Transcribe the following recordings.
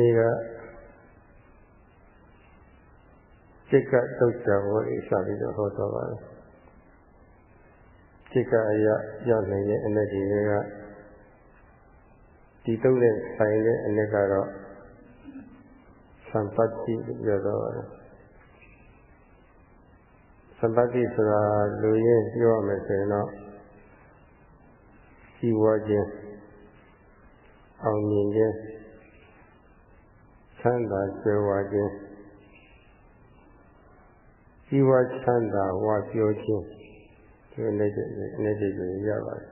နေ့ကစိတ်ကတုတ်ကြဘောလေးစပြီးတော့ဟောတော်ပါတယ်စိတ်ကအရာရောက်နေတဲ့အနက်ကြီးတွေကဒီတုတ်တဲ့ဆိုင်တဲ့အနက်ကတော့သံပတ္တိပြောတော့ပါတယ်သံပတ္တိဆိုတာလူရင်းပြောရမယ်ဆိုရင်တော့ជីវခြင်းအောင်မြင်ခြင်း ချမ်းသာကြွယ်ဝခြင်းជីវချမ်းသာဝါပြောခြင်းဒီနေ့တည်းနေ့တည်းကိုရပါတယ်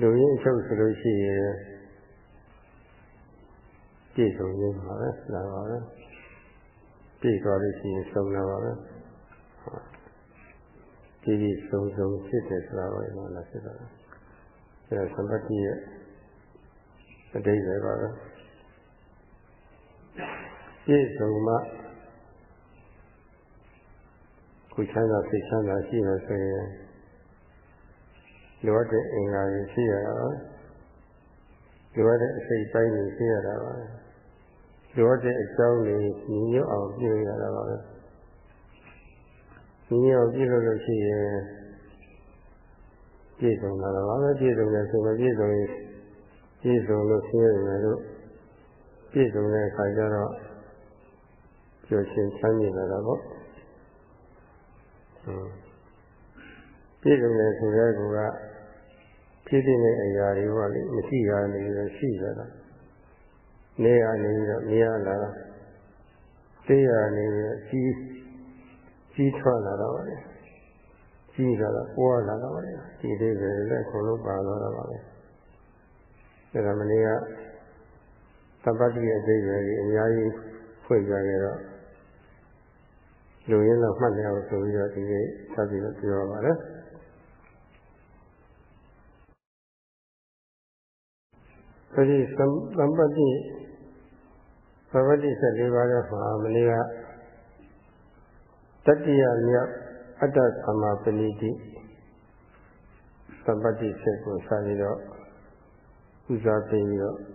လူရင်းအချုပ်ဆိုလို့ရှိရင်ပြည့်စုံခြင်းပါပဲလာပါပဲပြည့်သွားလို့ရှိရင်ဆုံးလာပါပဲဒီဒီဆုံးဆုံးဖြစ်တယ်ဆိုတာပဲနော်လားဖြစ်တာအဲဒါသမတိရဲ့အတိတ်ပဲပါပဲ ပြည့်စုံမှကိုချမ်းသာစိတ်ချမ်းသာရှိလို့ဆိုရင်လိုအပ်တဲ့အင်္ဂါတွေရှိရတာပါလိုအပ်တဲ့အစိတ်ပိုင်းတွေရှိရတာပါလိုအပ်တဲ့အကြောင်းတွေညီညွတ်အောင်ပြုရတာပါပဲညီညွတ်အောင်ပြုလို့လို့ရှိရင်ပြည့်စုံလာတာပါပဲပြည့်စုံတယ်ဆိုမပြည့်စုံရင်ပြည့်စုံလို့ဆင်းရဲတယ်လို့ ပြည့်စုံတဲ့အခါကျတော့ကျော်ရှင်ချမ်းမြေလာတာပေါ့ပြည့်စုံတယ်ဆိုတဲ့ကူကဖြစ်တဲ့အရာတွေပေါ့လေမရှိတာနေပြီးရှိကြတာနေရနေပြီးတော့မြင်ရလာတာသိရနေပြီးတော့ကြီးကြီးထွားလာတော့ပါလေကြီးလာတော့ပွားလာတော့ပါလေဒီလေးပဲလည်းခုလုံးပါတော့တာပါပဲဒါကမနေ့က သဗ္ဗတိရဲ့အသေးပဲကြီးအများကြီးဖွင့်ကြခဲ့တော့လူရင်းတော့မှတ်နေအောင်ဆိုပြီးတော့ဒီနေ့ဆက်ပြီးတော့ပြောပါမယ်အဲဒီသမ္ပတ္တိသဗ္ဗတိ14ပါးရဲ့မှာမနေ့ကတတိယမြောက်အတ္တသမ္မာပဏိတိသမ္ပတ္တိဆက်ကိုစပြီးတော့ဥစားပေးပြီးတော့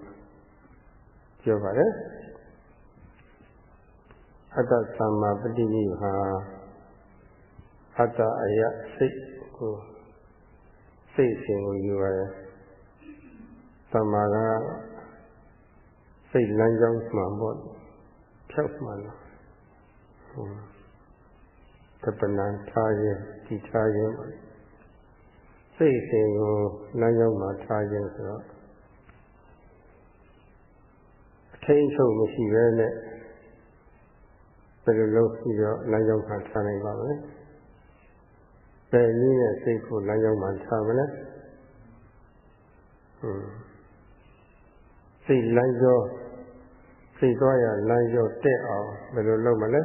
ပြောပါတယ်အတ္တသမ္မာပဋိနိဟာအတ္တအယစိတ်ကိုစိတ်ရှင်ကိုယူရတယ်သမ္မာကစိတ်လမ်းကြောင်းမှန်ပေါ့ဖြောက်မှန်တော့တပဏံထားခြင်းဒီထားခြင်းစိတ်ရှင်ကိုလမ်းကြောင်းမှာထားခြင်းဆိုတော့အ ထိန်ချုပ်မရှိဘဲနဲ့ဘယ်လိုလုပ်ပြီးတော့လမ်းကြောင်းမှာထားနိုင်ပါမလဲ။ဘယ်နည်းနဲ့စိတ်ကိုလမ်းကြောင်းမှာထားမလဲ။ဟွန်းစိတ်လမ်းကြောစိတ်သွားရလမ်းကြောတက်အောင်ဘယ်လိုလုပ်မလဲ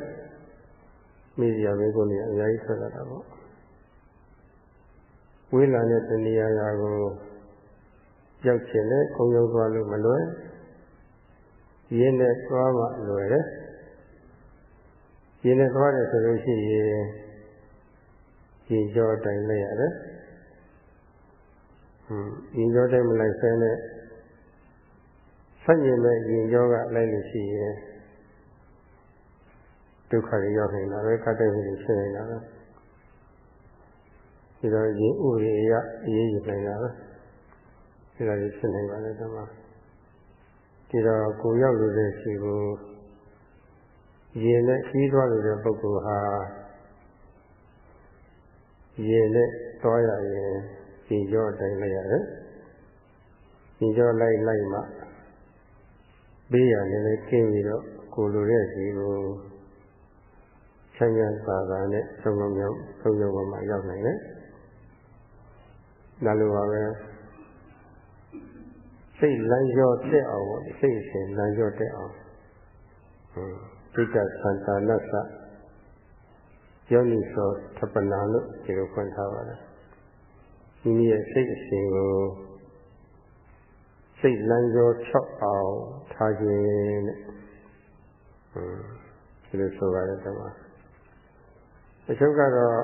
။မိဒီယာမေကိုနေအများကြီးဆက်ရတာပေါ့။ဝေးလာတဲ့တဏှာရာကိုရောက်ချင်တဲ့ခုံရုံသွားလို့မလွယ်။ ရင်းနဲ့သွားမှလွယ်တယ်။ရင်းနဲ့သွားတယ်ဆိုလို့ရှိရင်ရင်ကြောတိုင်လိုက်ရတယ်။ဟွန်းရင်ကြောတိုင်မလိုက်ဆဲနဲ့ဆက်ရင်မဲ့ရင်ကြောကလိုက်လို့ရှိရင်ဒုက္ခတွေရောက်နေတာပဲခတ်တဲ့ဖြစ်ဖြစ်နေတာပဲဒီတော့ရင်ဥရိယအရေးယူနေတာပဲဒီလိုဖြစ်နေပါလေတမ ဒီတော့ကိုရောက်လို့တဲ့ရှိကိုရင်နဲ့ကြီးသွားနေတဲ့ပုဂ္ဂိုလ်ဟာရင်နဲ့သွားရရင်ဒီကြောအတိုင်းလိုက်ရတယ်ဒီကြောလိုက်လိုက်မှဘေးရလည်းလည်းကျင်းပြီးတော့ကိုလိုတဲ့စီကိုဆန်းရသာသာနဲ့သုံးလုံးမြောက်သုံးလုံးပေါ်မှာရောက်နိုင်တယ်ဒါလိုပါပဲ စိတ်လမ်းကျော်တက်အောင်စိတ်ရှင်လမ်းကျော်တက်အောင်ဒိဋ္ဌသန္တာနသယောနိသောသပ္ပနာလို့ဒီလိုဖွင့်ထားပါတယ်မိမိရဲ့စိတ်အစဉ်ကိုစိတ်လမ်းကျော်ချောက်အောင်ထားခြင်းတဲ့ဒီလိုဆိုပါတယ်တမအချုပ်ကတော့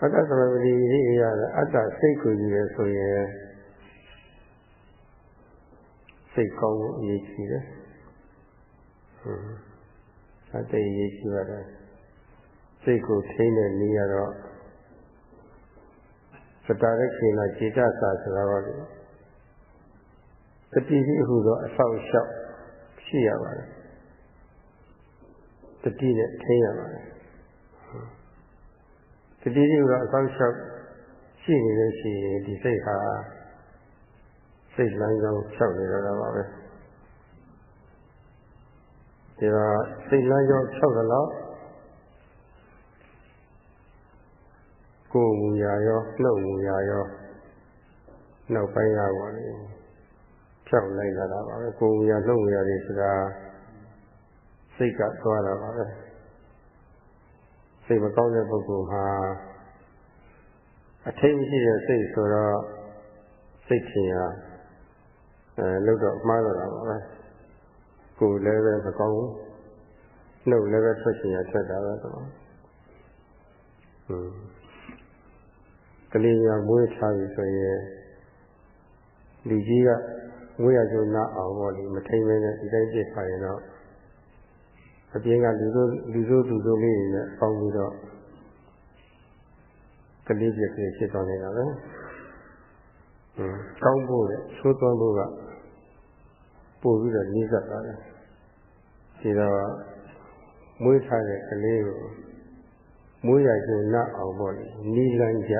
အတ္တသမဂတိရိယာအတ္တစိတ်ကိုယူရဆိုရင် စိတ်ကောင်းဖို့အရေးကြီးတယ်ဟွန်းအတိတ်အရေးကြီးပါတယ်စိတ်ကိုထိန်းတဲ့နည်းကတော့စတာရခေနခြေတစာဆိုတာပါလေတတိတိဟုသောအဆောက်အအုံရှိရပါတယ်တတိနဲ့ထိန်းရပါတယ်တတိတိဟုသောအဆောက်အအုံရှိနေလို့ရှိရင်ဒီစိတ်ဟာ စိတ်လမ်းကြောင်းဖြောက်နေတော့တာပါပဲဒီတော့စိတ်လမ်းကြောင်းဖြောက်သလောက်ကိုယ်မူရာရောနှုတ်မူရာရောနောက်ပိုင်းကပါလေဖြောက်လိုက်လာတာပါပဲကိုယ်မူရာနှုတ်မူရာတွေဆိုတာစိတ်ကသွားတာပါပဲစိတ်မကောင်းတဲ့ပုဂ္ဂိုလ်ဟာအထိတ်မရှိတဲ့စိတ်ဆိုတော့စိတ်ထင်ရ အဲလို့တော့မှားတော့တာပါပဲကိုယ်လည်းပဲမကောင်းဘူးနှုတ်လည်းပဲထွက်ချင်ရထွက်တာပဲတော့ဟွန်းကလေးများမွေးထားပြီဆိုရင်လူကြီးကမွေးရကြနာအောင်ပေါ့လေမထိန်မနဲ့ဒီတိုင်းပြစ်ပါရင်တော့အပြင်ကလူတို့လူတို့သူတို့လေးတွေနဲ့ပေါင်းပြီးတော့ကလေးပြည့်ပြည့်ဖြစ်သွားနေတာပဲ။ဟင်းကောင်းဖို့တဲ့သိုးသွန်းဖို့က ပို့ပြီးတော့နှိစက်ပါတယ်။ဒီတော့မွေးထားတဲ့ကလေးကိုမွေးရကျနအောင်ပေါ့လေနီလန်းကြ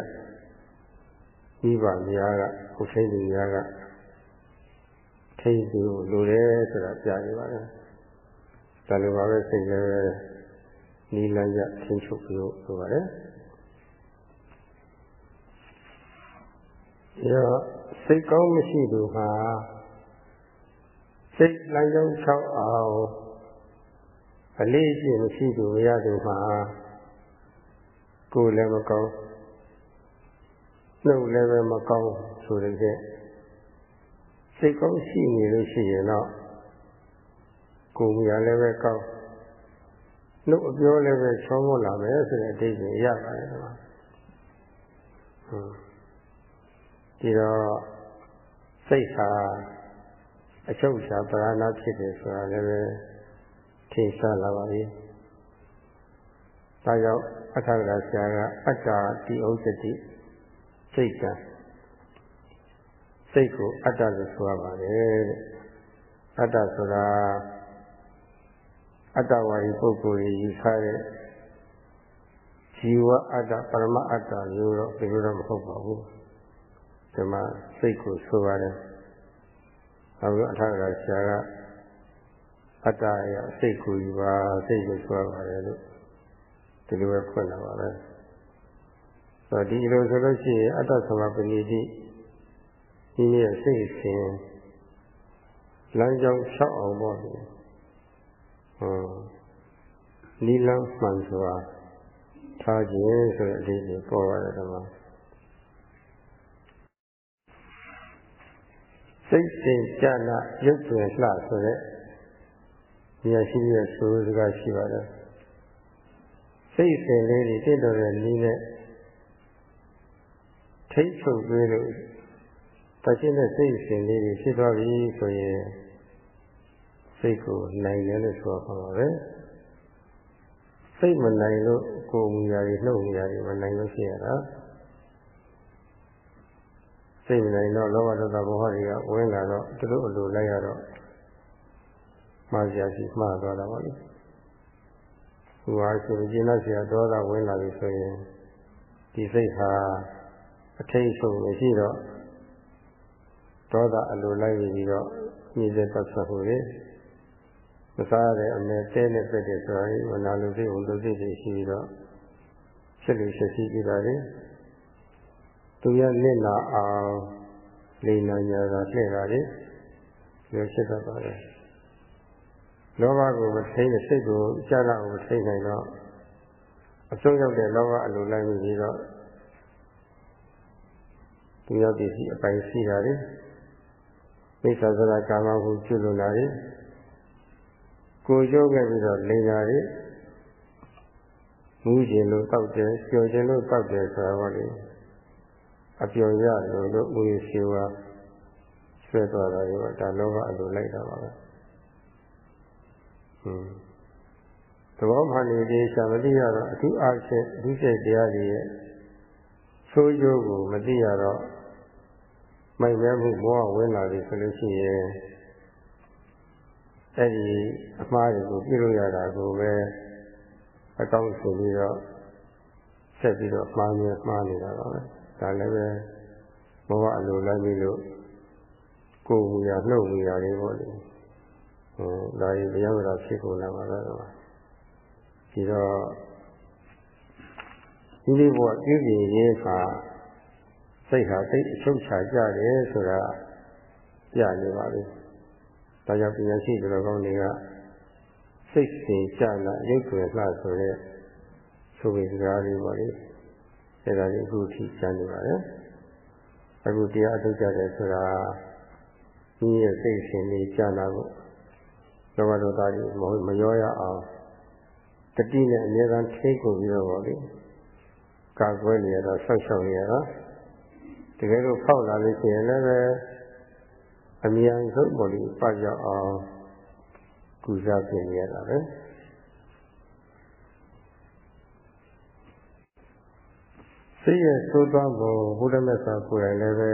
မိဘများကဟုတ်သိသူများကထိသူလိုတယ်ဆိုတာပြနေပါတယ်။ဒါလိုပါပဲစိတ်လည်းနီလန်းကြထင်းချုပ်ပြီးဆိုပါတယ်။ဒါစိတ်ကောင်းမရှိသူဟာ စိတ်လမ်းကြောင်းချောက်အောင်အလေးအကျင့်မရှိသူမရသူမှာကိုယ်လည်းမကောင်းနှုတ်လည်းပဲမကောင်းဆိုတဲ့စိတ်ကောင်းရှိနေလို့ရှိရင်တော့ကိုယ်မရလည်းပဲကောင်းနှုတ်အပြောလည်းပဲချောမောလာမယ်ဆိုတဲ့အတိတ်ကိုရပါတယ်ကွာဟုတ်ဒီတော့စိတ်ဟာ အချုပ်ချာပရဏဖြစ်တယ်ဆိုတာလည်းပဲထင်ရှားလာပါပြီ။ဒါကြောင့်အထာဂရဆရာကအတ္တတိဥစ္စတိစိတ်ကစိတ်ကိုအတ္တလို့ဆိုရပါတယ်တဲ့အတ္တဆိုတာအတ္တဝါဒီပုဂ္ဂိုလ်ကြီးယူဆတဲ့ဇီဝအတ္တပရမအတ္တလို့တော့ဘယ်လိုတော့မဟုတ်ပါဘူးဒီမှာစိတ်ကိုဆိုပါတယ် နောက်ပြီးအထာဂရဆရာကအတ္တရဲ့စိတ်ကိုယူပါစိတ်ကိုဆိုရပါတယ်လို့ဒီလိုပဲဖွင့်လာပါပဲဆိုတော့ဒီလိုဆိုလို့ရှိရင်အတ္တသမပဏိတိဒီနေ့စိတ်ရှင်လမ်းကြောင်း၆အောင်ပေါ့လေဟောနီလန်းမှန်စွာထားခြင်းဆိုတဲ့အလေးကိုပေါ်ရတယ်ဒီမှာ စိတ်စင်ကြနာရုပ်တွင်လှဆိုတဲ့ဉာဏ်ရှိတဲ့ဆိုစကားရှိပါတယ်စိတ်စင်လေးတွေတင့်တော်တဲ့နည်းနဲ့ထိတ်ချုပ်ပေးလို့တရှိတဲ့စိတ်စင်လေးတွေဖြစ်သွားပြီဆိုရင်စိတ်ကိုနိုင်တယ်လို့ဆိုပါပါပဲစိတ်မနိုင်လို့ကိုယ်မူရာတွေနှုတ်မူရာတွေမနိုင်လို့ရှိရတာ စိတ်မနိုင်တော့လောဘဒေါသဘောဟတွေကဝင်လာတော့သူတို့အလိုလိုက်ရတော့မှားစရာရှိမှားသွားတာပါလေသူဟာဆိုကျင်းတ်စရာဒေါသဝင်လာပြီဆိုရင်ဒီစိတ်ဟာအထိတ်ဆုံးမရှိတော့ဒေါသအလိုလိုက်ပြီးတော့မြည်တဲ့ပတ်သက်မှုတွေမစားတဲ့အမေတဲနဲ့ပြတဲ့ဆိုရင်ဝနာလူစိတ်ဝန်လူစိတ်တွေရှိပြီးတော့ဖြစ်လို့ရှိရှိပြီးတာလေ သူရနစ်နာအောင်လိန်နာညာတာလှည့်တာလေဒီလိုဖြစ်တတ်ပါတယ်လောဘကိုမထိတဲ့စိတ်ကိုကြာတာကိုမထိနိုင်တော့အဆုံးရောက်တဲ့လောဘအလိုလိုက်ပြီးတော့သူရပစ္စည်းအပိုင်ရှိတာလေမိစ္ဆာစရာကာမဟုကျွလွန်တာလေကိုကျိုးခဲ့ပြီးတော့လိန်တာလေမူးခြင်းလို့တောက်တယ်ကြော်ခြင်းလို့တောက်တယ်ဆိုတာပေါ့လေ အပျော်ရလို့လို့ဦးရရှိဝါစဆွဲသွားတာရောဒါလောဘအလိုလိုက်တာပါပဲဟွန်းသဘောမှန်နေတဲ့ရှာမသိရတော့အထူးအားဖြင့်အထူးစိတ်တရားတွေရဲ့ဆိုးကျိုးကိုမသိရတော့မိုက်မဲမှုမောဟဝင်လာပြီဆိုလို့ရှိရင်အဲ့ဒီအမှားတွေကိုပြုလို့ရတာကိုပဲအကောင်းဆိုပြီးတော့ဆက်ပြီးတော့မှားမြဲမှားနေတာပါပဲ ဒါလည်းပဲမောဟအလိုလိုက်ပြီးလို့ကိုယ်မူရနှုတ်မူရလေးပေါ့လေဟိုဒါကြီးတရားဝရဖြစ်ကုန်လာပါတော့ဒီတော့ဒီလိုဘဝပြုပြင်ရေးခါစိတ်ဟာစိတ်အချုပ်ချကြတယ်ဆိုတာပြနေပါပြီ။ဒါကြောင့်ပညာရှိတော်ကောင်းတွေကစိတ်စဉ်ကြလာရုပ်ွယ်လှဆိုတဲ့ဆိုပြီးစကားလေးပါလေ။ အဲဒါလေးအခုထိကျန်နေပါရဲ့။အခုတရားထုတ်ကြတယ်ဆိုတာဒီရဲ့စိတ်စဉ်လေးကြလာဖို့လောဘဒေါသကြီးမရောရအောင်တတိနဲ့အမြဲတမ်းထိကိုပြီးတော့ပါလေ။ကာကွယ်နေရတော့ဆောက်ရှောက်နေရတော့တကယ်လို့ဖောက်လာလို့ရှိရင်လည်းပဲအမြန်ဆုံးပေါ်လို့ပတ်ရောက်အောင်ကုစားပြင်ရတာပဲ စိတ်ရဲ့သိုးသွားပုံဘုဒ္ဓမြတ်စွာကိုယ်တိုင်လည်းပဲ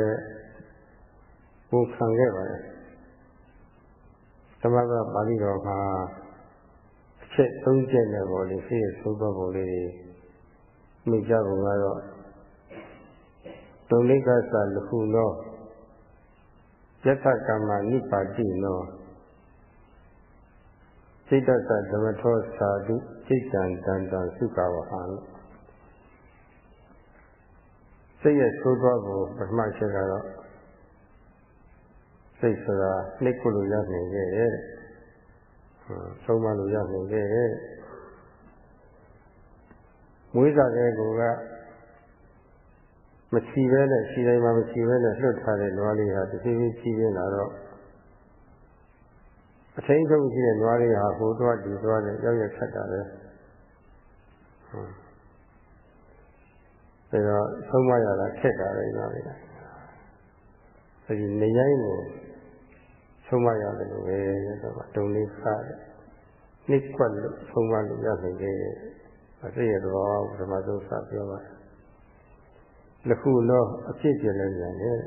ကိုခံခဲ့ပါတယ်သမဂပါဠိတော်မှာအချက်၃ချက်နဲ့ပေါ်လို့စိတ်ရဲ့သိုးသွားပုံလေးတွေမိကြပုံကတော့ဒုလိကသလခုနောယသကမ္မနိပါတိနောစိတ်တသဓမ္မထောသာဓုစိတ်တံတန်တံသုခဝဟံ စိတ်ရဲ့သိုးသွားကိုပထမချက်ကတော့စိတ်ဆိုတာနှိတ်ကိုလို့ရနိုင်ခဲ့တဲ့ဆုံးမလို့ရနိုင်ခဲ့တဲ့မွေးစားတဲ့ကိုကမချီပဲနဲ့ခြေတိုင်းမှာမချီပဲနဲ့လွတ်ထားတဲ့နွားလေးဟာတစ်ဖြည်းဖြည်းချီးရင်းလာတော့အထိန်ဆုံးရှိတဲ့နွားလေးဟာဟိုသွားဒီသွားနဲ့ရောက်ရက်ခတ်တာပဲဟုတ် ဒါတော့ဆုံးမရတာခက်တာပဲနွားလေးအဲဒီနေရိုင်းကိုဆုံးမရတယ်လို့ပဲတော့တုံလေးစားတယ်နှိကွက်လို့ဆုံးမလို့ရနိုင်တယ်အသိရတော့ပထမဆုံးစပြောပါတယ်လခုလောအဖြစ်ပြလဲပြန်တယ်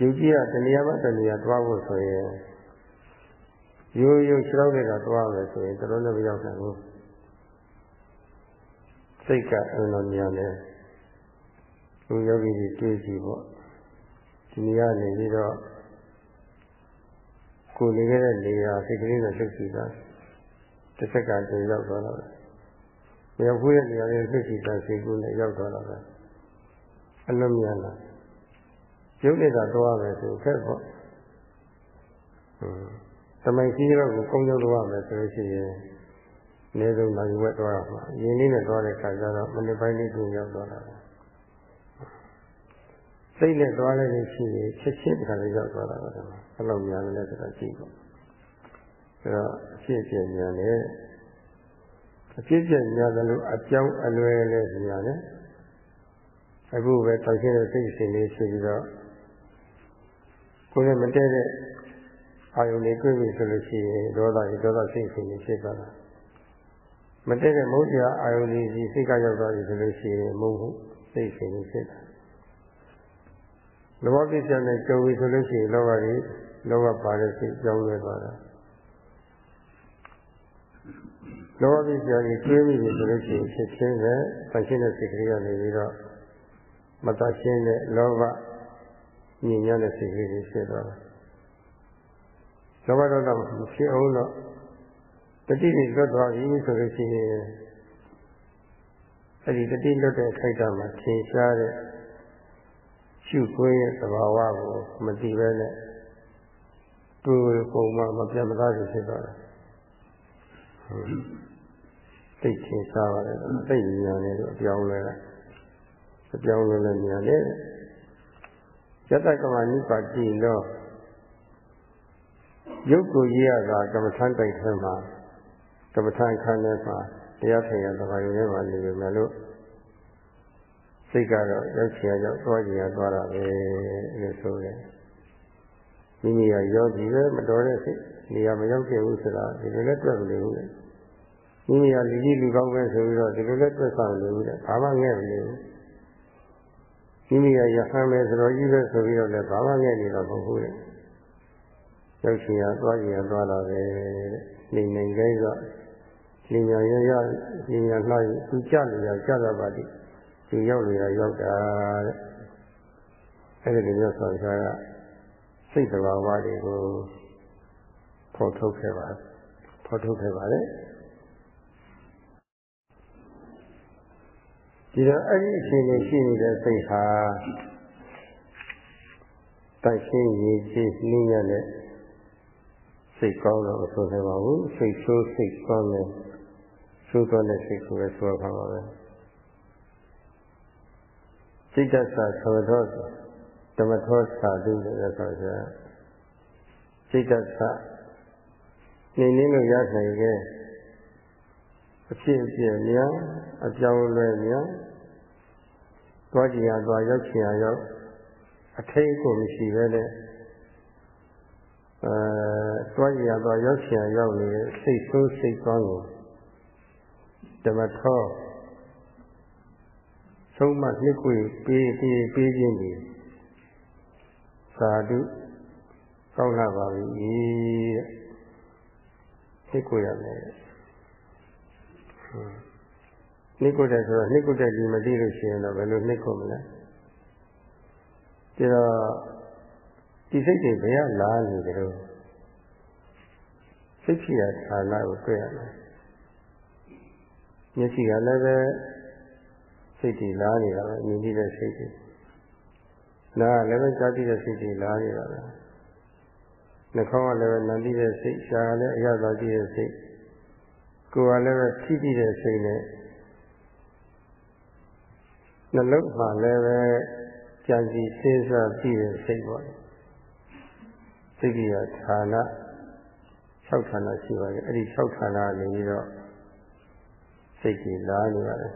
ယုတ်ကြီးကတဏှာမတဏှာတွားဖို့ဆိုရင်ရိုးရိုးခြေထောက်တွေကတွားမယ်ဆိုရင်တော်တော်လည်းမရောက်နိုင်ဘူး စိတ်ကအမှန်များတယ်လူယောဂီတွေတွေးကြည့်ပေါ့ဒီနေရာနေပြီးတော့ကိုယ်နေခဲ့တဲ့နေရာစိတ်ကလေးနဲ့လှုပ်ကြည့်တာတစ်စက္ကန့်တည်းရောက်သွားတော့မရောက်ဘူးတဲ့နေရာလေးလှုပ်ကြည့်တာစိတ်ကူးနဲ့ရောက်သွားတော့အလုံးများလာရုပ်နေတာတော့မယ်ဆိုခက်ပေါ့ဟွန်းတမိုင်ကြီးတော့ကိုကုန်းကျုံတော့မယ်ဆိုလို့ရှိရင်အ နည်းဆုံးနိုင်ဝက်တော့ရမှာရင်းလေးနဲ့တော့တဲ့ခါကျတော့မနစ်ပိုင်းလေးကိုရောက်တော့တာစိတ်နဲ့သွားလိုက်လို့ရှိရင်ချက်ချင်းတခါလေးရောက်သွားတာပဲအဲ့လိုများတယ်ဆိုတာကြည့်ပေါ့အဲ့တော့အဖြစ်အပျက်များတယ်အဖြစ်အပျက်များတယ်လို့အကြောင်းအလွယ်လဲများတယ်အခုပဲတောက်ရှင်းတဲ့စိတ်ရှင်လေးရှိပြီးတော့ကိုယ်နဲ့မတည့်တဲ့အာယုန်လေးတွေ့ပြီဆိုလို့ရှိရင်ဒေါသရေဒေါသစိတ်ရှင်လေးဖြစ်သွားတာ မတည့်တဲ့မုန်းတရားအာယုန်လေးကြီးစိတ်ကရောက်သွားပြီဆိုလို့ရှိရင်မုန်းမှုစိတ်ရှင်လေးဖြစ်တာလောဘကိစ္စနဲ့ကြုံပြီဆိုလို့ရှိရင်လောဘကြီးလောဘပါတဲ့စိတ်ကြောင်းလွဲသွားတာလောဘကိစ္စကြီးတွေးမိပြီဆိုလို့ရှိရင်ဖြစ်ချင်းနဲ့ဆန့်ရှင်းတဲ့စိတ်ကလေးကနေပြီးတော့မတတ်ရှင်းတဲ့လောဘညဉ့်ညမ်းတဲ့စိတ်ကလေးတွေဖြစ်သွားတာလောဘဒေါသမဖြစ်အောင်တော့ တတိတွေလွတ်သွားပြီဆိုလို့ရှိရင်အဲ့ဒီတတိလွတ်တဲ့ခိုက်တာမှာထင်ရှားတဲ့ရှုခွေးရဲ့သဘာဝကိုမသိပဲနဲ့တွေ့ပုံမှမပြတ်မသားဖြစ်သွားတာသိထင်ရှားပါတယ်သိဉာဏ်နဲ့တော့အပြောင်းလဲတာအပြောင်းလဲလဲဉာဏ်နဲ့ယတကမနိပါတိလောရုပ်ကိုရေးရတာကမ္မထန်တိုက်ထဲမှာ ကမ္မထန်ခန်းထဲမှာတရားထိုင်ရတပါးရုံထဲမှာနေပြီမယ်လို့စိတ်ကတော့ရောက်ချင်ရောက်သွားချင်ရသွားတာပဲလို့ဆိုတယ်မိမိကယောဂီပဲမတော်တဲ့စိတ်နေရာမရောက်ခဲ့ဘူးဆိုတာဒီလိုလည်းတွက်မလို့ဘူးလေမိမိကလူကြီးလူကောင်းပဲဆိုပြီးတော့ဒီလိုလည်းတွက်ဆောင်လို့ဘူးလေဘာမှငဲ့မလို့မိမိကရဟန်းပဲဆိုတော့ကြီးပဲဆိုပြီးတော့လည်းဘာမှငဲ့နေတော့မဟုတ်ဘူးလေရောက်ရှင်ရသွားကြရသွားတာပဲတဲ့နေနေကြိုးက လင်ညာရရလင်ညာနှောက်သူကြလို့ရကြတာပါတိသူရောက်လို့ရရောက်တာတဲ့အဲ့ဒီလိုမျိုးဆိုကြတာစိတ်တော်ဝါတွေကိုဖော်ထုတ်ခဲ့ပါဖော်ထုတ်ခဲ့ပါလေဒီတော့အဲ့ဒီအချိန်လေးရှိနေတဲ့စိတ်ဟာတန့်ရှင်းရည်ကြည်နှင်းရတဲ့ စိတ်ကောင်းတော့မဆိုနိုင်ပါဘူးစိတ်ဆိုးစိတ်ကောင်းတဲ့ဆိုးကောင်းတဲ့စိတ်ကိုပဲဆိုရပါပါပဲစိတ်တ္တသာသောသောဓမ္မထောသာတုလည်းဆိုကြစိတ်တ္တသာနေနေလို့ရနိုင်ခဲ့အဖြစ်အပျက်များအကြောင်းလဲများသွားကြည့်ရသွားရောက်ချင်ရရောက်အထိတ်ကိုမရှိပဲနဲ့ အဲသွားကြည့်ရသွားရောက်ချင်ရရောက်နေတဲ့စိတ်ဆိုးစိတ်ကောင်းကိုဓမ္မထောဆုံးမနှစ်ကိုပေးပေးပေးခြင်းဒီသာဓုကောင်းလာပါပြီတဲ့နှိကုရမယ်နှိကုတယ်ဆိုတော့နှိကုတဲ့ဒီမသိလို့ရှိရင်တော့ဘယ်လိုနှိကုမလဲဒါတော့ ဒီစိတ်တွေဘယ်ကလာနေကြလို့စိတ်ဖြစ်ရဌာနကိုတွေ့ရမယ်မျက်စိကလည်းပဲစိတ်တွေလာနေတာပဲမြင်ကြည့်တဲ့စိတ်တွေနားလည်းပဲကြားကြည့်တဲ့စိတ်တွေလာနေတာပဲနှာခေါင်းကလည်းပဲနံတိတဲ့စိတ်ရှားကလည်းအရသာကြည့်တဲ့စိတ်ကိုယ်ကလည်းပဲထိတိတဲ့စိတ်နဲ့နှလုံးမှာလည်းပဲကြံစည်စဉ်းစားကြည့်တဲ့စိတ်ပေါ့ စိတ်ကြီးကဌာန6ဌာနရှိပါတယ်အဲ့ဒီ6ဌာနနေပြီးတော့စိတ်ကြီးလာနေပါတယ်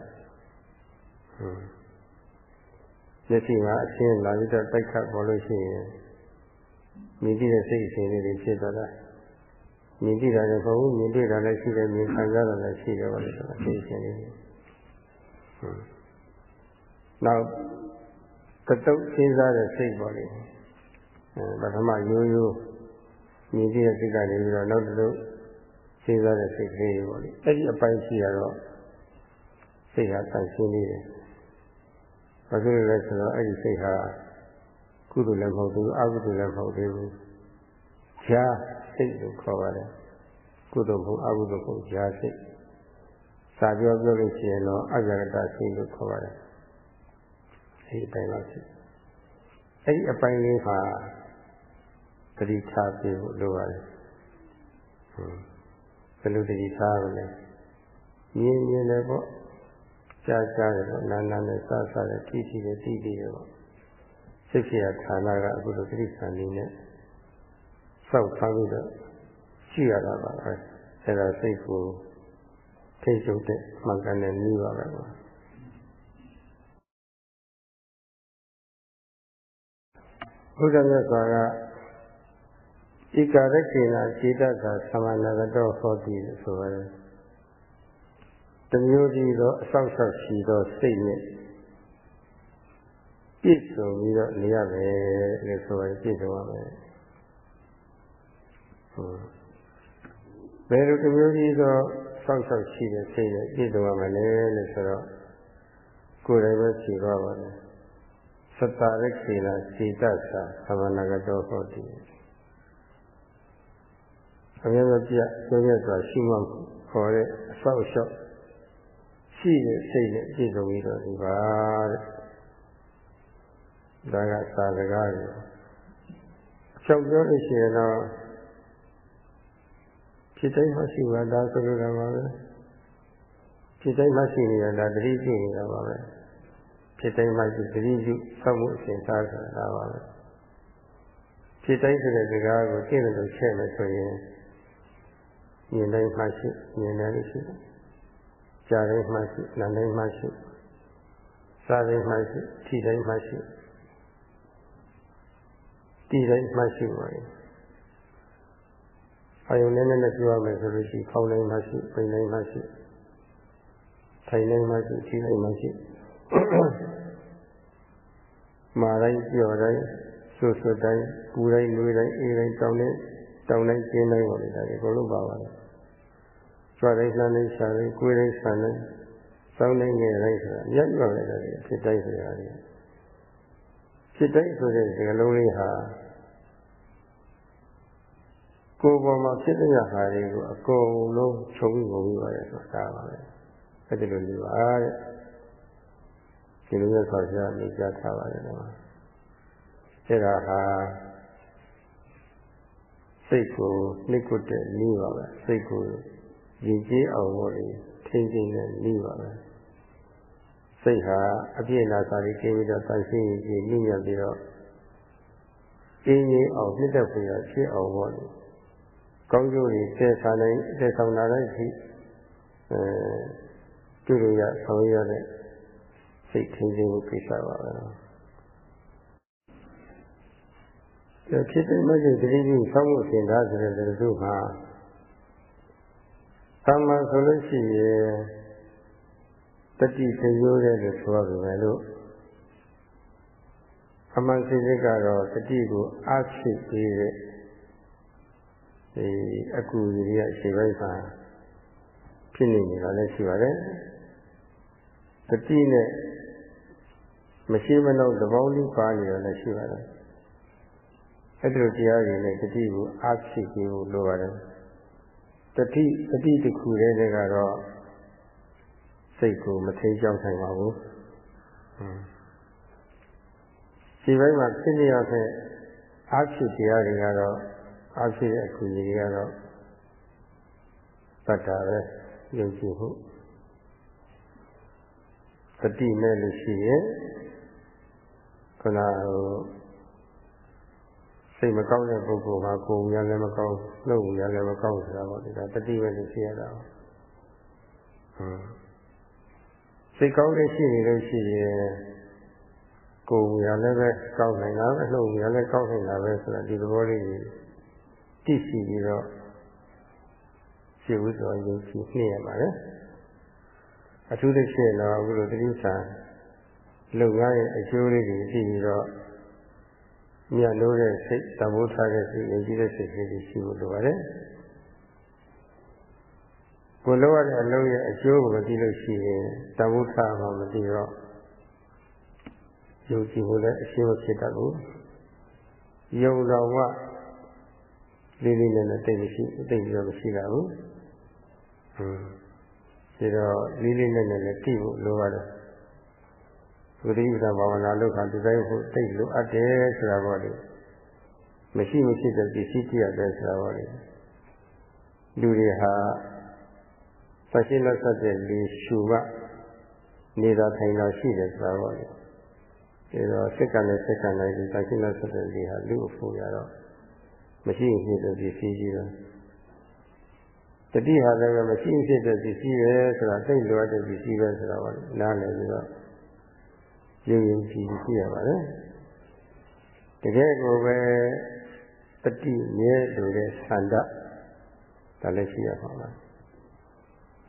ဟွန်းမျက်စိမှာအရှင်းလာပြီးတော့တိုက်ခတ်ပေါ်လို့ရှိရင်မြင်ကြည့်တဲ့စိတ်အစဉ်လေးတွေဖြစ်သွားတာမြင်ကြည့်တာလည်းမဟုတ်ဘူးမြင်တွေ့တာလည်းရှိတယ်မြင်ခံစားတာလည်းရှိတယ်ဘာလို့လဲဆိုတော့စိတ်အစဉ်လေးဟုတ်နောက်တတုတ်စဉ်းစားတဲ့စိတ်ပေါ်လေ ပထမရိုးရိုးမြင်ကြည့်တဲ့စိတ်ကနေပြီးတော့နောက်တတုတ်စဉ်းစားတဲ့စိတ်ကလေးပေါ့လေအဲ့ဒီအပိုင်းရှိရတော့စိတ်ဟာဆန့်ရှင်းနေတယ်ဘာဖြစ်လို့လဲဆိုတော့အဲ့ဒီစိတ်ဟာကုသိုလ်လည်းမဟုတ်ဘူးအကုသိုလ်လည်းမဟုတ်သေးဘူးဈာစိတ်လို့ခေါ်ပါတယ်ကုသိုလ်ဘုအကုသိုလ်ဘုဈာစိတ်စာပြောပြောလို့ရှိရင်တော့အကြရတစိတ်လို့ခေါ်ပါတယ်အဲဒီအပိုင်းလောက်ရှိအဲဒီအပိုင်းလေးမှာ တတိထားပြဖို့လိုပါတယ်ဟွန်းဘယ်လိုတတိထားရလဲမြင်မြင်လည်းပေါ့ကြားကြားတယ်ပေါ့နာနာနဲ့စစတယ်ထိထိတယ်တိတိတယ်ပေါ့စိတ်ဖြစ်ရဌာနကအခုလိုတိစ္ဆာနေနဲ့စောက်ထားပြီးတော့ရှိရတာပါပဲအဲဒါစိတ်ကိုထိတ်ချုပ်တဲ့မှန်ကန်တဲ့နည်းပါပဲကွာဘုရားမြတ်စွာက ဧကရခေနာခြေတတ်သာသမဏဂတောဟောတိဆိုပါတယ်တမျိုးကြီးသောအဆောက်အအုံရှိသောစိတ်နဲ့ပြည့်စုံပြီးတော့နေရမယ်လို့ဆိုရင်ပြည့်စုံရမယ်ဟုတ်ဘယ်လိုတမျိုးကြီးသောစောင့်ရှောက်ရှိတဲ့စိတ်နဲ့ပြည့်စုံရမယ်လဲလို့ဆိုတော့ကိုယ်တိုင်ပဲဖြေသွားပါမယ်သတ္တရခေနာစေတ္တသာသမဏဂတောဟောတိ အမြဲတမ်းပြဆိုရစွာရှိမှခေါ်တဲ့အဆောက်အအုံရှိတဲ့စိတ်နဲ့ပြည့်စုံပြီးတော့ဒီပါတဲ့ဒါကသာစကားတွေအချုပ်ပြောလို့ရှိရင်တော့ဖြစ်တိုင်းမှရှိပါဒါဆိုလိုတာပါပဲဖြစ်တိုင်းမှရှိနေတာဒါတတိပြုနေတာပါပဲဖြစ်တိုင်းမှရှိတတိပြုစောင့်မှုအစဉ်စားဆိုတာပါပဲဖြစ်တိုင်းဆိုတဲ့စကားကိုသိတယ်လို့ချက်မယ်ဆိုရင် မြင်တိုင်းမှရှိမြင်တယ်လို့ရှိတယ်ကြားတိုင်းမှရှိနားတိုင်းမှရှိစားတိုင်းမှရှိထိတိုင်းမှရှိဒီတိုင်းမှရှိပါရဲ့အာယုန်နဲ့နဲ့ပြောရမယ်ဆိုလို့ရှိရင်ဖောင်းနိုင်မှရှိပိန်နိုင်မှရှိထိုင်နိုင်မှရှိထိနိုင်မှရှိမာတိုင်းပြောတိုင်းဆွဆွတိုင်းပူတိုင်းနှွေးတိုင်းအေးတိုင်းတောင်းတိုင်း တောင်းတိုင်းကျင်းတိုင်းပါလေဒါတွေအကုန်လုံးပါပါတယ်ကြွတိုင်းလှမ်းတိုင်းရှာတိုင်းကိုယ်တိုင်းဆန်တိုင်းစောင်းတိုင်းငယ်တိုင်းဆိုတာရက်ပြောလိုက်တာဖြစ်တိုင်းဆိုတာလေဖြစ်တိုင်းဆိုတဲ့စကားလုံးလေးဟာကိုယ်ပေါ်မှာဖြစ်တဲ့ဟာတွေကိုအကုန်လုံးခြုံပြီးပုံပြီးပါတယ်ဆိုတာပါပဲအဲ့ဒီလိုနေပါတဲ့ဒီလိုမျိုးဆောက်ရနေကြထားပါတယ်ကွာအဲ့ဒါဟာ စိတ်ကိုနှိကွတဲ့နေပါပဲစိတ်ကိုရည်ကြီးအောင်လို့ထိန်းသိမ်းတဲ့နေပါပဲစိတ်ဟာအပြည့်အနာစာရီကျင်းပြီးတော့တန်ရှင်းရင်ညှိမြတ်ပြီးတော့အင်းကြီးအောင်နှစ်သက်ဖွယ်ဖြစ်အောင်ပေါ့လေကောင်းကျိုးတွေတည်ဆောင်နိုင်တည်ဆောင်လာတဲ့အထိအဲကျိုးရဆောင်ရတဲ့စိတ်ထင်းခြင်းကိုကိစ္စပါပဲဒီ ဖြစ်တဲ့မဂ္ဂင်တတိယဆောင်းမှုစင်သားဆိုတဲ့သူဟာသမ္မာဆိုလို့ရှိရင်တတိတရိုးတဲ့လို့ဆိုရပါမယ်လို့အမှန်စိတ်ကတော့တတိကိုအားဖြစ်ပြီးတဲ့ဒီအကူကြီးရဲ့အချိန်ပိုင်းမှာဖြစ်နေနေတာလည်းရှိပါတယ်တတိနဲ့မရှိမနှောက်သဘောလေးပါနေတယ်လည်းရှိပါတယ် အဲ့ဒီလိုတရားတွေနဲ့တတိကိုအားဖြစ်ပြီးလို့လိုပါတယ်တတိတတိတစ်ခုတည်းကတော့စိတ်ကိုမထိန်ကြောက်နိုင်ပါဘူးဒီဘက်မှာဖြစ်နေရတဲ့အားဖြစ်တရားတွေကတော့အားဖြစ်တဲ့အကူအညီတွေကတော့တတ်တာပဲယုံကြည်မှုတတိနဲ့လို့ရှိရင်ခုနဟို စိတ်မကောင်းတဲ့ပုဂ္ဂိုလ်ကကိုယ်ရလည်းမကောင်းနှုတ်ရလည်းမကောင်းဆိုတာပေါ့ဒီကတတိပဲလို့ရှိရတာဟွန်းစိတ်ကောင်းတဲ့ရှိနေလို့ရှိရင်ကိုယ်ရလည်းပဲကောင်းနိုင်တာပဲနှုတ်ရလည်းကောင်းနိုင်တာပဲဆိုတာဒီသဘောလေးကြီးတည်ရှိပြီးတော့ရှိဥစွာယုံကြည်နေရပါလေအထူးသဖြင့်တော့အခုလိုတိစ္ဆာလုပ်ငန်းရဲ့အကျိုးလေးတွေသိပြီးတော့ မြတ်လို့တဲ့စိတ်တဘိုးထားတဲ့စိတ်ယုံကြည်တဲ့စိတ်လေးရှိဖို့လိုပါတယ်ကိုလိုရတဲ့အလုံးရဲ့အကျိုးကိုမသိလို့ရှိရင်တဘိုးထားမှမသိတော့ယုံကြည်ဖို့လည်းအရှင်းမဖြစ်တတ်ဘူးယုံတော်ကလေးလေးနဲ့နဲ့တိတ်မရှိတိတ်ပြီးတော့မရှိတာဘူးဟွန်းဒီတော့လေးလေးနဲ့နဲ့လည်းတိဖို့လိုပါတယ် ဝိရိယဘာဝနာလုပ်ခါဒီတိုင်းဖို့တိတ်လိုအပ်တယ်ဆိုတာပေါ့လေမရှိမရှိတဲ့ပစ္စည်းကြည့်ရတယ်ဆိုတာပေါ့လေလူတွေဟာဆက်ရှိလက်ဆက်တဲ့လေရှုကနေတာထိုင်တာရှိတယ်ဆိုတာပေါ့လေဒီတော့စိတ်ကလည်းစိတ်ကလည်းဒီဆက်ရှိလက်ဆက်တဲ့လေဟာလူအဖို့ရတော့မရှိဖြစ်တဲ့ပစ္စည်းကြီးတော့တတိဟာလည်းမရှိဖြစ်တဲ့ပစ္စည်းပဲဆိုတာသိလိုတဲ့ပစ္စည်းပဲဆိုတာပါနားလည်ပြီးတော့ ယုံယုံကြည်ကြည်ရှိရပါတယ်တကယ်ကိုပဲတတိမြဲလို့တဲ့ဆန္ဒဒါလည်းရှိရပါမှာ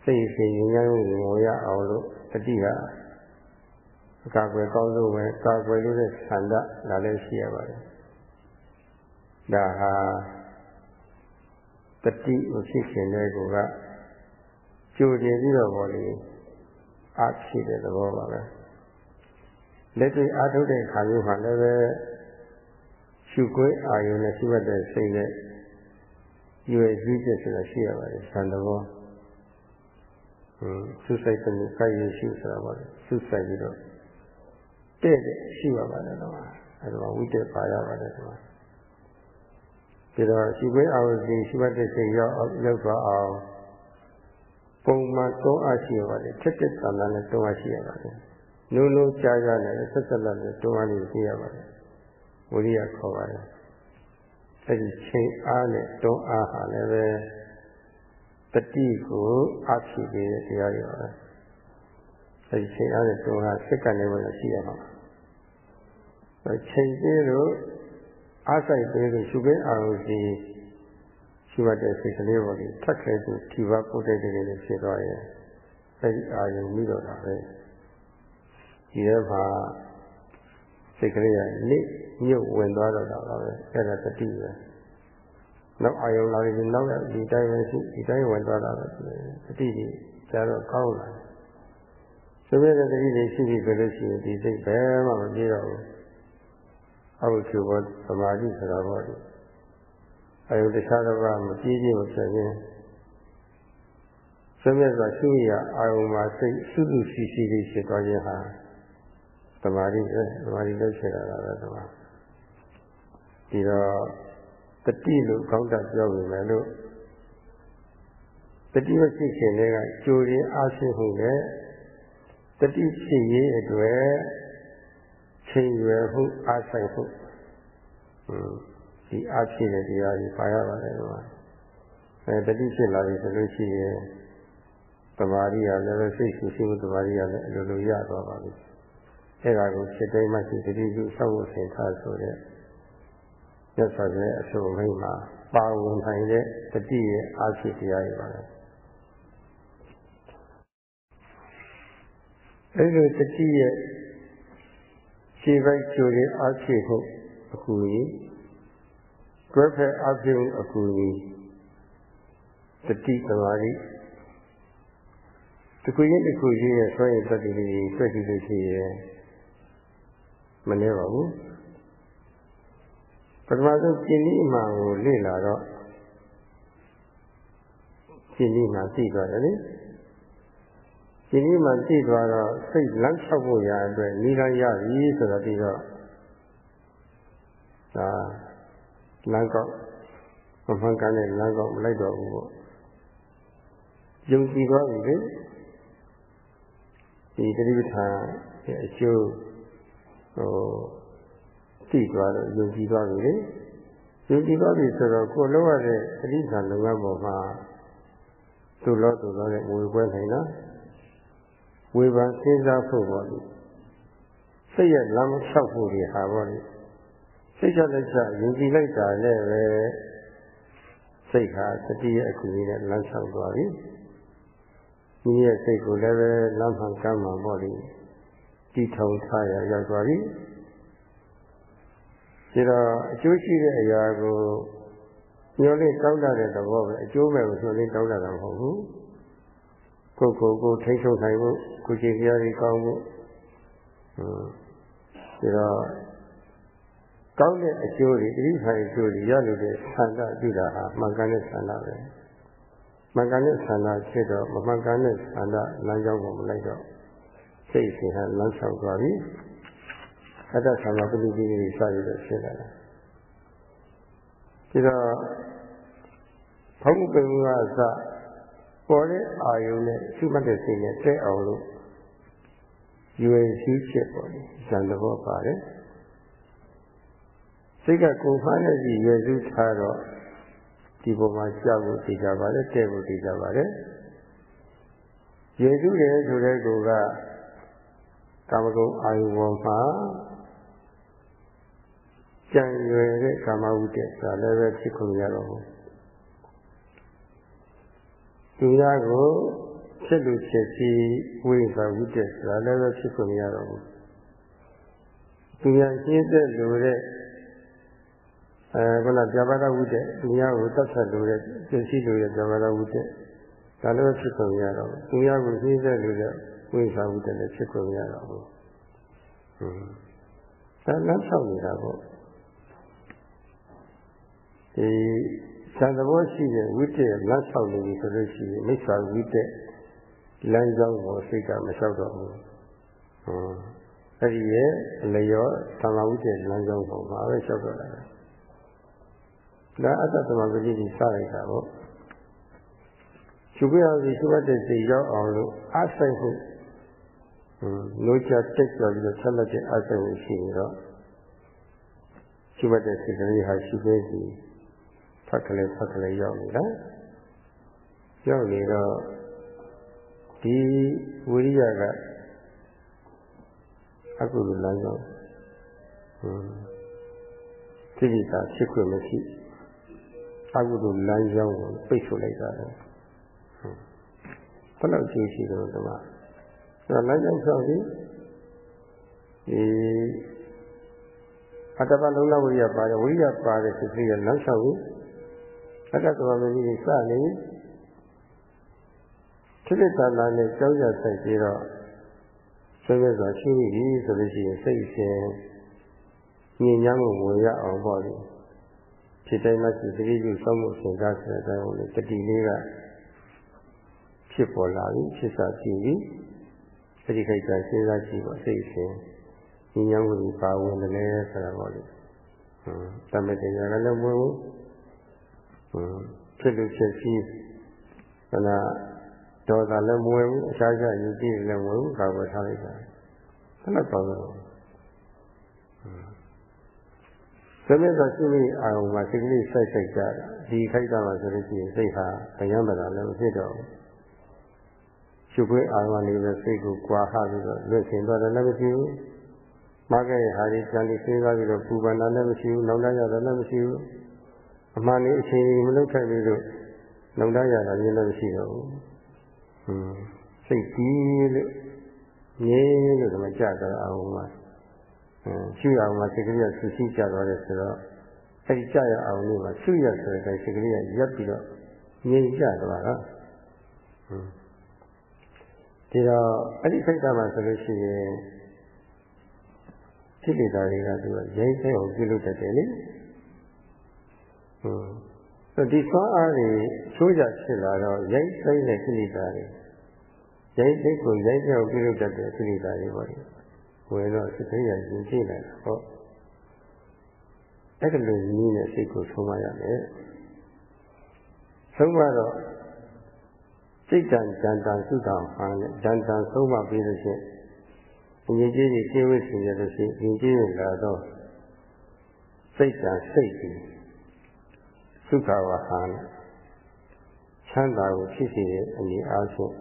စိတ်ရှင်ဉာဏ်ကိုဝင်ရအောင်လို့တတိကအကာအကွယ်ကောင်းဆုံးပဲကာကွယ်လို့တဲ့ဆန္ဒဒါလည်းရှိရပါတယ်ဒါဟာတတိမဖြစ်ခင်တဲ့ကောကကြိုတင်ပြီးတော့ဘောလေအဖြစ်တဲ့သဘောပါပဲ လက်တွေ့အားထုတ်တဲ့ခါမျိုးမှာလည်းပဲရှုခွေးအာယုံနဲ့ရှိမှတ်တဲ့စိတ်နဲ့ရွယ်ကြီးချက်ဆိုတာရှိရပါတယ်သံသဘောဟိုဆုစိတ်ကနေခိုက်ရရှိဆိုတာပါလေဆုစိတ်ပြီးတော့တဲ့တဲ့ရှိပါပါတယ်တော့အဲဒါဝိတက်ပါရပါတယ်ဒီမှာဒီတော့ရှိခွေးအာယုံကြီးရှိမှတ်တဲ့စိတ်ရောက်ရောက်သွားအောင်ပုံမှန်သုံးအားရှိရပါတယ်ထက်တဲ့သံသနဲ့သုံးအားရှိရပါတယ် လုံးလုံးကြားကြားနဲ့ဆက်ဆက်လက်နဲ့တွန်းအားလေးသိရပါတယ်ဝိရိယခေါ်ပါတယ်အဲဒီချိန်အားနဲ့တွန်းအားဟာလည်းပဲတတိကိုအဖြစ်ပြီးတရားရပါတယ်အဲဒီချိန်အားနဲ့တွန်းအားစိတ်ကနေမှရှိရမှာအဲချိန်သေးလို့အားဆိုင်သေးလို့ရှုခင်းအာရုံစီရှရှိမှတ်တဲ့စိတ်ကလေးပေါ်ဒီထက်ခဲသူထိပါပုတ်တဲ့တဲ့လေးဖြစ်သွားရင်အဲဒီအာယုံပြီးတော့တာပဲ ဒီထဲမှာစိတ်ကလေးကနိညုတ်ဝင်သွားတော့တာပါပဲအဲ့ဒါတတိပဲနောက်အာယုံလာပြီးနောက်ရဒီတိုင်းပဲရှိဒီတိုင်းဝင်သွားတာပဲတတိကြီးကျတော့ကောင်းလာဆိုပြတဲ့တတိတွေရှိပြီဆိုလို့ရှိရင်ဒီစိတ်ဘယ်မှမပြေတော့ဘူးအောက်ကျဘောသမာဓိဆိုတာပေါ့ဒီအာယုတခြားတော့မပြေးခြင်းမဖြစ်ခြင်းဆိုပြဆိုရှိရအာယုမှာစိတ်စုစုစီစီလေးဖြစ်သွားခြင်းဟာ သမာဓိပဲသမာဓိလို့ဖြစ်လာတာပဲဒီမှာဒီတော့တတိလို့ကောင်းတတ်ပြောပြီမယ်လို့တတိမရှိခင်လေးကကြိုရင်အားရှိမှုနဲ့တတိဖြစ်ရေးအတွက်ချိန်ရွယ်မှုအားဆိုင်မှုဒီအားဖြစ်တဲ့တရားကြီးပါရပါတယ်ကွာအဲတတိဖြစ်လာပြီဆိုလို့ရှိရင်တမာရီရလည်းစိတ်ရှိရှိမှုတမာရီရလည်းအလိုလိုရသွားပါပြီ အဲဒါကိုဖြစ်တိုင်းမှရှိတတိပြုဆောက်ဖို့ဆင်ထားဆိုတဲ့ရသော်ရဲ့အဆိုမိတ်မှာပါဝင်နိုင်တဲ့တတိရဲ့အားဖြစ်တရားတွေပါလေအဲလိုတတိရဲ့ခြေပိုက်ကျိုးရဲ့အားဖြစ်ဖို့အကူကြီးတွဲဖက်အားဖြစ်မှုအကူကြီးတတိသမာဓိတခုချင်းတခုချင်းရဲ့ဆွဲရတတ်တယ်လေးတွေ့ကြည့်လို့ရှိရင် မနေပါဘူးပထမဆုံးကျင်ဤအမှန်ကိုလေ့လာတော့ကျင်ဤမှသိသွားတယ်လေကျင်ဤမှသိသွားတော့စိတ်လမ်းလျှောက်ဖို့ရာအတွက်နိလန်းရပြီဆိုတော့ပြီးတော့ဒါလမ်းကောက်မမှန်ကန်တဲ့လမ်းကောက်မလိုက်တော့ဘူးပေါ့ယုံကြည်သွားပြီလေဒီတတိပဋ္ဌာန်ရဲ့အကျိုး ဟိုသိသွားတော့ယုံကြည်သွားပြီလေယုံကြည်သွားပြီဆိုတော့ကိုလောရတဲ့တတိပဋ္ဌာန်လုပ်ငန်းပေါ်မှာသူ့လောသူ့လောတဲ့ဝေပွဲနိုင်လားဝေဘာစဉ်းစားဖို့ပေါ့လေစိတ်ရဲ့လမ်းလျှောက်ဖို့တွေဟာပေါ့လေစိတ်ချလက်ချယုံကြည်လိုက်တာနဲ့ပဲစိတ်ဟာတတိယအကူကြီးနဲ့လမ်းလျှောက်သွားပြီဒီရဲ့စိတ်ကိုလည်းပဲလမ်းမှန်ကမ်းမှန်ပေါ့လေ တည်ထောင်ထားရရောက်သွားပြီဒါတော့အကျိုးရှိတဲ့အရာကိုညှို့လေးတောင်းတတဲ့သဘောပဲအကျိုးမဲ့ကိုညှို့လေးတောင်းတတာမဟုတ်ဘူးကိုယ်ကိုယ်ကိုထိန်းချုပ်နိုင်ဖို့ကိုယ်ကြည်စရာကြီးကောင်းဖို့ဟွန်းဒါတော့ကောင်းတဲ့အကျိုးတွေတိဆိုင်အကျိုးတွေရလို့တဲ့ဆန္ဒပြုတာဟာမှန်ကန်တဲ့ဆန္ဒပဲမှန်ကန်တဲ့ဆန္ဒဖြစ်တော့မမှန်ကန်တဲ့ဆန္ဒလမ်းကြောင်းကိုမလိုက်တော့ စိတ်ရှင်ဟာလမ်းလျှောက်သွားပြီအတ္တဆံဃပฏิပိတွေစရတဲ့ဖြစ်လာတယ်ဒီတော့ဘုံပင်ကအစပေါ်တဲ့အာယုံနဲ့ရှုမှတ်တဲ့စိတ်နဲ့တဲ့အောင်လို့ရွယ်ရှိချက်ပေါ်တယ်ဇန်တဘောပါတယ်စိတ်ကကိုယ်ဖားနဲ့စီရွယ်စုထားတော့ဒီပုံမှာကြောက်ဖို့သိကြပါတယ်တဲ့ဖို့သိကြပါတယ်ရွယ်စုတယ်ဆိုတဲ့ကိုက ကာမဂုဏ်အာယုဘောမှာကြံရွယ်တဲ့ကာမဝိတ္တဆိုတာလည်းပဲဖြစ်ခွင့်ရတော့ဘူးသူများကိုဖြစ်လို့ဖြစ်စီဝိသဝိတ္တဆိုတာလည်းပဲဖြစ်ခွင့်ရတော့ဘူးသူများရှင်းသက်လို့တဲ့အဲခုနပြပါဒဝိတ္တသူများကိုတတ်ဆက်လို့တဲ့ပြည့်စည်လို့တဲ့ပြပါဒဝိတ္တဒါလည်းဖြစ်ခွင့်ရတော့ဘူးသူများကိုရှင်းသက်လို့တဲ့ ဝိသဝိတ္တလည်းဖြစ်ခွင့်ရတော့ဘူးဟွန်းဒါလည်းဆောက်နေတာပေါ့ဒီသံသဘောရှိတဲ့ဝိတ္တလက်ဆောက်နေပြီဆိုလို့ရှိရင်မိစ္ဆာဝိတ္တလမ်းကြောင်းကိုစိတ်ကမလျှောက်တော့ဘူး။ဟွန်းအဲ့ဒီရဲ့လျောသံဃာဝိတ္တလမ်းကြောင်းကိုမှာပဲလျှောက်တော့တာ။ဒါအတ္တသမဂတိကြီးစလိုက်တာပေါ့။ရှုပ်ရစီရှုပ်တဲ့စိတ်ရောက်အောင်လို့အားဆိုင်မှုဟွန်း လို့ချတက်ကြပြီးတော့ဆက်လက်တဲ့အားဆိုင်မှုရှိနေတော့ရှုပ်တဲ့စိတ်ကလေးဟာရှုပ်ခဲ့စီဖတ်ကလေးဖတ်ကလေးရောက်နေတာရောက်နေတော့ဒီဝိရိယကအကုသိုလ်လမ်းကြောင်းဟွန်းသိတိတာဖြစ်ခွင့်မရှိအကုသိုလ်လမ်းကြောင်းကိုပိတ်ဆို့လိုက်တာလေဘယ်လောက်ရှိရှိတော့ဒီမှာ အဲလမ်းကြောင်းဆောက်ပြီးဒီအတ္တပလုံးလဝိရိယပါတယ်ဝိရိယပါတယ်စိတ်ကလေးကလမ်းဆောက်ပြီးအတ္တသမမကြီးစနေဖြစ်ဖြစ်သာသာနဲ့ကြောက်ရဆိုင်ပြီးတော့ဆွေးနွေးစွာရှိပြီဆိုလို့ရှိရင်စိတ်ရှင်ညဉ့်ညမ်းမှုဝင်ရအောင်ပေါ့လေဖြစ်တိုင်းမှရှိသတိပြုစောင့်မှုစဉ်းစားဆိုတဲ့အတိုင်းကိုတတိလေးကဖြစ်ပေါ်လာပြီဖြစ်စားကြည့်ပြီ သတိခိုက်တာစဉ်းစားကြည့်ပေါ့စိတ်ရှင်ညဉ့်ညမ်းမှုပါဝင်တယ်လေဆိုတာပေါ့လေဟွန်းတမတရားကလည်းမဝင်ဘူးဟွန်းဖြစ်လို့ဖြစ်စီခဏဒေါသလည်းမဝင်ဘူးအခြားခြားယူကြည့်လည်းမဝင်ဘူးကာကွယ်ထားလိုက်တာခဏတော့လို့သမင်းသာရှိမိအာရုံမှာစိတ်ကလေးစိုက်စိုက်ကြတာဒီခိုက်တာမှဆိုလို့ရှိရင်စိတ်ဟာဗျံပတာလည်းမဖြစ်တော့ဘူး ရှုပ်ခွေးအာရုံလေးပဲစိတ်ကိုကြွားဟပြီးတော့လွတ်ရှင်သွားတယ်လည်းမရှိဘူးမကရဲ့ဟာဒီကြံပြီးစဉ်းစားပြီးတော့ပူပန်တာလည်းမရှိဘူးနောက်တရတာလည်းမရှိဘူးအမှန်လေးအချိန်ကြီးမလုပ်ထိုက်ပြီးတော့နောက်တရတာလည်းမရှိတော့ဘူးဟွန်းစိတ်ကြီးလို့ငြိမ်းလို့ဒီမှာကြာတာအောင်မှာရှုရအောင်မှာစိတ်ကလေးကဆူဆီးကြသွားတယ်ဆိုတော့အဲဒီကြာရအောင်လို့မှာရှုရဆိုတဲ့စိတ်ကလေးကရပ်ပြီးတော့ငြိမ်ကြသွားတာဟွန်း ဒီတော့အဲ့ဒီစိတ်ဓာတ်မှာဆိုလို့ရှိရင်ကိလေသာတွေကသူကရိုင်းစိတ်အောင်ပြုလုပ်တတ်တယ်လေဟွန်းဒီသွားအားတွေချိုးကြဖြစ်လာတော့ရိုက်စိတ်နဲ့ကိလေသာတွေရိုက်စိတ်ကိုရိုက်ကြောက်ပြုလုပ်တတ်တဲ့ကိလေသာတွေပေါ့လေဝင်တော့စိတ်ထဲရရင်ကြည့်လိုက်တာဟောအဲ့ဒါလိုနည်းနဲ့စိတ်ကိုဆုံးမရမယ်ဆုံးမတော့ စိတ်တန်တန်တန်သုတံဟာနဲ့တန်တန်ဆုံးမပြီးလို့ရှိရင်ဉာဏ်ကြီးကြီးကျင့်ဝတ်စီရလို့ရှိရင်ဉာဏ်ကြီးလာတော့စိတ်တန်စိတ်ကြီးသုခဝဟာနဲ့ချမ်းသာကိုဖြစ်စေတဲ့အနေအားဖြင့်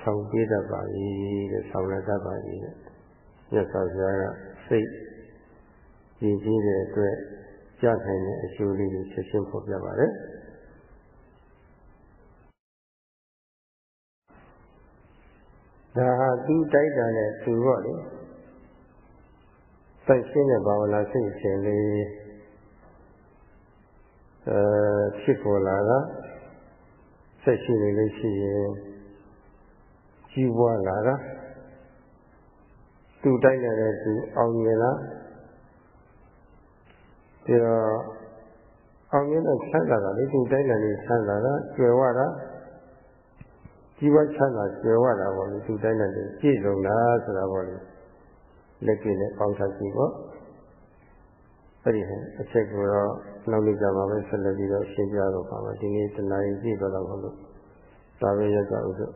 ဆောင်ပေးတတ်ပါ၏တဲ့ဆောင်ရတတ်ပါ၏တဲ့မြတ်စွာဘုရားကစိတ်ရည်ကြီးတဲ့အတွက်ကြားနိုင်တဲ့အကျိုးလေးကိုချက်ချင်းဖော်ပြပါတယ် ဒါဟာသူတိုက်တာနဲ့သူတော့လေစိုက်ရှင်းတဲ့ဘာဝနာစိတ်ရှင်လေးအဲဖြစ်ပေါ်လာတာဆက်ရှိနေလို့ရှိရင်ကြီးပွားလာတာသူတိုက်နေတဲ့သူအောင်မြင်လားဒီတော့အောင်မြင်တဲ့ဆန်းတာကလေသူတိုက်နေတဲ့ဆန်းတာကကျွယ်ဝတာ ကြီးပွားချမ်းသာကျွယ်ဝတာပေါ့လေသူတိုက်နေတဲ့ပြည့်စုံတာဆိုတာပေါ့လေလက်ပြနဲ့ပေါင်းထားကြည့်ပေါ့အဲ့ဒီအချက်ကိုတော့နောက်နေ့ကြမှာပဲဆက်လက်ပြီးတော့ရှင်းပြတော့ပါမယ်ဒီနေ့တနားရီကြည့်တော့တော့လို့သာဝေရကဥစ္စာ